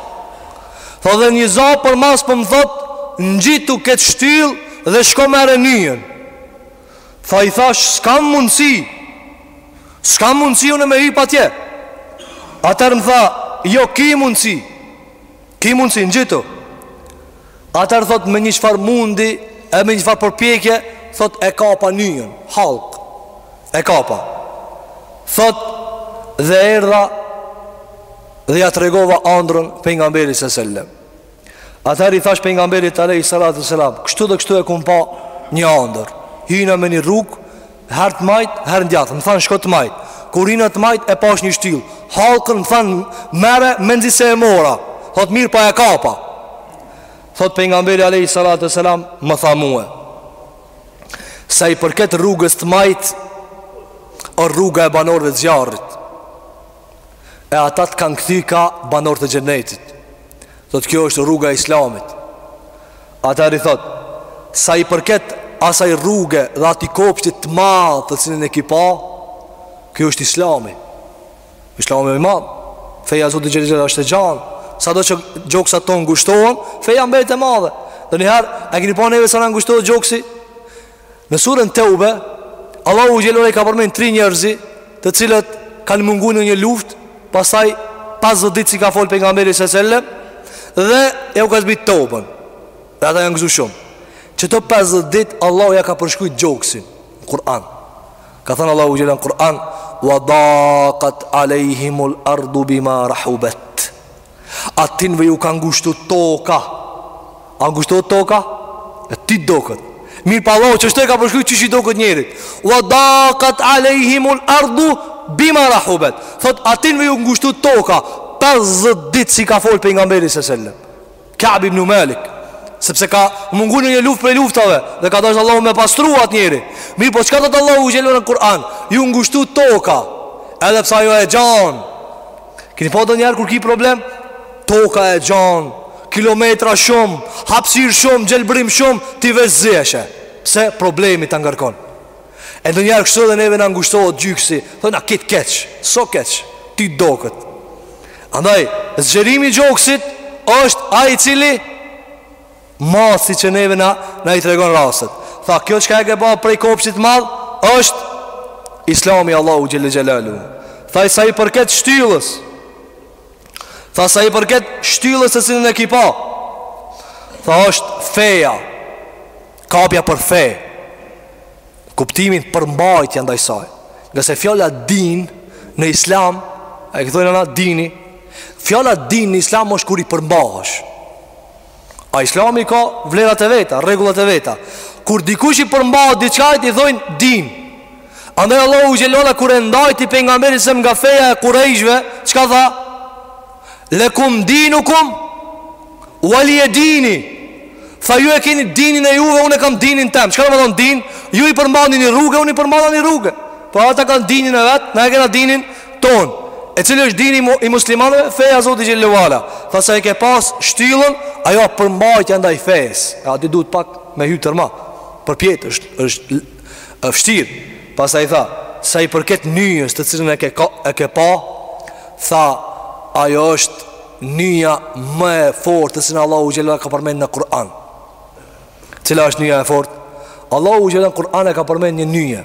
S1: Thot dhe një za përmas po më thot Ngjitu këtë shtyll Dhe shko merre nyjen Tha i thash s'kam mundësi S'kam mundësi unë me hyp atje Atëherë më tha Jo ki mundësi Ki mundësi ngjitu Atëherë thot me një qfar mundi E me një qfar përpjekje Thot e kapa nyjën Hallk E kapa Thot dhe erdha Dhe ja tregova andrën Pejgamberit së sellem Atëherë i thash Pejgamberit alejhi salatu ue selam Kështu dhe kështu e kum pa një andër Hina me një rrug Herë të majtë, herë në djathtë Më thanë shko të majtë Kur hina të majtë e pash një shtyllë Hallkën më thanë merre Menzi se e mora Thot mirëpo e kapa Thot Pejgamberi alejhi salatu ue selam Më tha mue Sa i përket rrugës të majtë O rruga e banorëve të zjarrit E ata të kanë kthy ka banorët e xhennetit Thot kjo është rruga e islamit Atëherë i thotë, Sa i përket asaj rruge dhe atij kopshti të madh të cilin e ki pa, kjo është Islami. Islami i madh. Feja e Zotit xhel xhel është e gjanë. Sado që gjoksat ton ngushtohen, feja mbet e madhe. Ndonjëherë, e kini pa neve sa na ngushtohet gjoksi? Në surën Teube, Allahu xhele i ka përmen tri njerëz të cilët kanë mungu në një luft, pastaj pesëdhjetë ditë s'i ka folë Pejgamberi së sellem, dhe jau ka zbritë Teubën, dhe ata janë gëzu shumë. Qëto pesëdhjetë ditë, Allahu ja ka përshkrujt gjoksin, në Kur'an. Ka thënë Allahu xhele në Kur'an, wa daqat alejhimul ardu bima rahubet. Atynve ju ka ngushtu toka A ngushtu toka E ti doket Mirëpo Allahu qështu e ka përshkru që që i doket njerit Wa daqat alejhimul ardu Bima rahubet Thot atynve ju ngushtu toka 50 dit s'i ka folë Pejgamberi së sellem Kab ibn Malik Sepse ka mungu në një luft prej luftave Dhe ka dashtë Allah me pastru atë njeri Mirëpo qka thotë Allahu xhele në Kur'an Ju ngushtu toka Edhe pse ajo e gjanë Kini pa donjëherë kur ki problem Toka e gjan Kilometra shum Hapsir shum Gjelbrim shum Ti veç zi e sheh Se problemi të ngarkon E ndonjëherë kështu edhe neve na ngushtohet gjyksi Thona kit keq S'o keq Ti doket Andaj Zgjerimi i gjoksit është ai i cili masi që neve na, na i tregon rastet Tha kjo çka e ke pa prej kopshtit t'madh është Islami Allahu xhel-le xhelalu Tha sa i përket shtyllës Tha sa i përket shtyllës e cilën e ki pa Tha është feja Kapja për fe Kuptimin përmbajtja ndaj saj Ngase fjala din në islam E kthojnë ana dini Fjala din në islam është kur i përmbahesh A islami ka vlerat e veta, rregullat e veta Kur dikush i përmbahet diçkaje i thojnë din Andaj Allahu xhelalu kur e ndajti pejgamberin sem nga feja e kurejshve Çka tha? Lekum dinukum Walije din Tha ju e keni dinin e juve, unë e kam dinin tem Çka do me thonë din? Ju i përmbaheni një rrugë, unë i përmbahna një rrugë Po ata kanë dinin e vet, na e kena dinin ton e cili është dini i muslimanëve feja Zoti xhelalu ala tha sa e ke pa shtyllën ajo përmbajtja ndaj fes e aty duhet pak me hy tërmal përpjet është është e vështirë pastaj tha sa i përket nyjës të cilën e ke ka, e ke pa tha ajo është nyja më e fortë të cilën Allahu xhelalu ka përmend në Kur'an cila është nyja e fortë Allahu xhelalu në Kur'an e ka përmend një nyje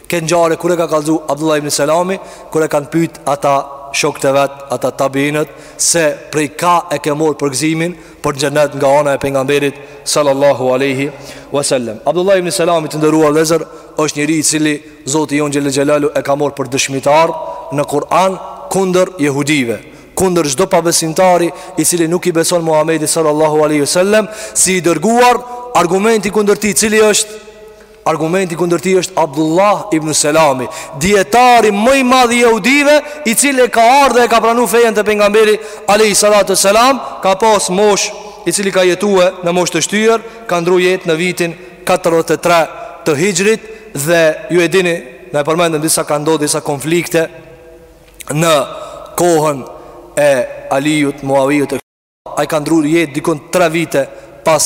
S1: Këtë ngjarje kur e ka kallzu Abdullah ibn Selami, kur e kanë pyet ata shokët e vet, ata tabiinët se prej ka e ke marr përgëzimin për xhenet nga ana e pejgamberit sallallahu alaihi wasallam. Abdullah ibn Selami të nderuar vëllezër është njëri i cili Zoti jon xhel xhelalu e ka marr për dëshmitar në Kur'an kundër jehudive kundër çdo pabesimtari i cili nuk i beson Muhamedit sallallahu alaihi wasallam si i dërguar argumenti kundër tij cili është Argumenti kundër tij është Abdullah ibn Selami, dietari më i madh i jehudive, i cili ka ardh e ka pranu fenë te pejgamberi alayhi salatu selam, ka pas moshë, i cili ka jetuar në moshë të shtyrë, ka ndru jetë në vitin 43 të Hixhrit dhe ju e dini, na e përmendëm disa ka ndodh disa konflikte në kohën e Aliut e Muawiyes Ai ka ndru jetë dikun 3 vite pas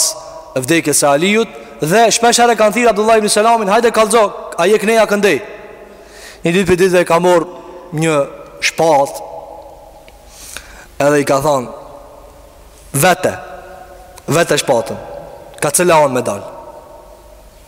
S1: vdekjes së Aliut dhe shpesh herë e kanë thirr Abdullah ibn Selamin, hajde kallzo, a je knej a këndej. Një ditë prej ditëve e ka marr një shpatë edhe i ka thënë vete, vete shpatën, ka qëlla aj me dalë.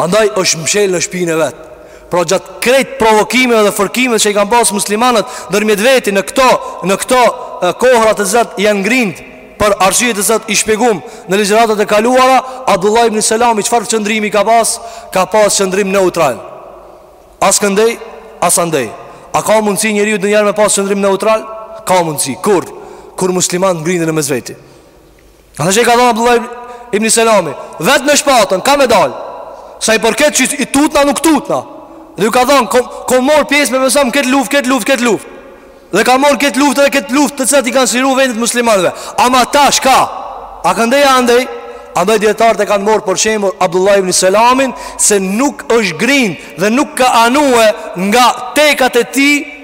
S1: Andaj është mshel në shpinë e vet Pra gjatë krejt provokimeve dhe fërkimeve që i kanë pasë muslimanët Ndërmjet veti në këto, në këto kohëra të cilat janë ngrind Për arsye të cilat i shpjegum në ligjëratat e kaluara Abdullah ibn Selami çfarë qëndrimi ka pasë? Ka pasë qëndrim neutral As këndej, as andej A ka mundësi njeriu ndonjherë me pasë qëndrim neutral? Ka mundësi, kur? Kur muslimanët ngrinden në mes veti Ata sa i ka dhënë Abdullah ibn Selami Vetë me shpatën, ka me dalë Sa i përket që i tutna, nuk tutna Dhe ju ka dhënë, kom, kom morë pjesë me pësëm Këtë luft, këtë luft, këtë luft Dhe ka morë këtë luft dhe këtë luft Të cilat i kanë siguru vendet muslimanve Ama tash ka A këndej andej Andaj dijetarët e kanë morë për shembull Abdullah ibn Selamin Se nuk është grin Dhe nuk ka anue nga tekat e tij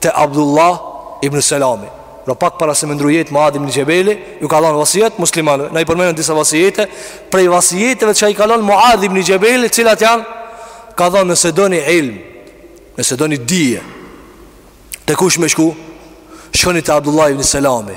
S1: te Abdullah ibn Selami. Pra pak para se me ndru jetë Muadh ibn Xhebeli, ju ka dhanë vasijet muslimanëve. Na i përmenën disa vasijete, prej vasijeteve që i ka dhanë Muadh ibn Xhebeli, cilat janë, ka dhanë nëse doni ilm, nëse doni dije, te kush me shku, shkoni te Abdullah ibn Selami.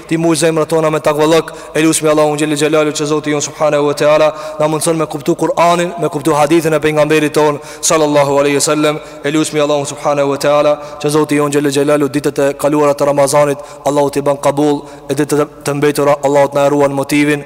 S1: T'i mbush zemrat tona me takvallëk, e lusmi Allahun xhele xhelalu që Zoti jon subhanehu ve teala na mundson me kuptu Kur'anin, me kuptu hadithin e pejgamberit ton sallallahu alaihi wasallam, e lusmi Allahun subhanehu ve teala që Zoti jon xhele xhelalu ditët e kaluara të Ramazanit Allahu t'i ban kabul, e ditët e mbetura Allahu të na ruan motivin,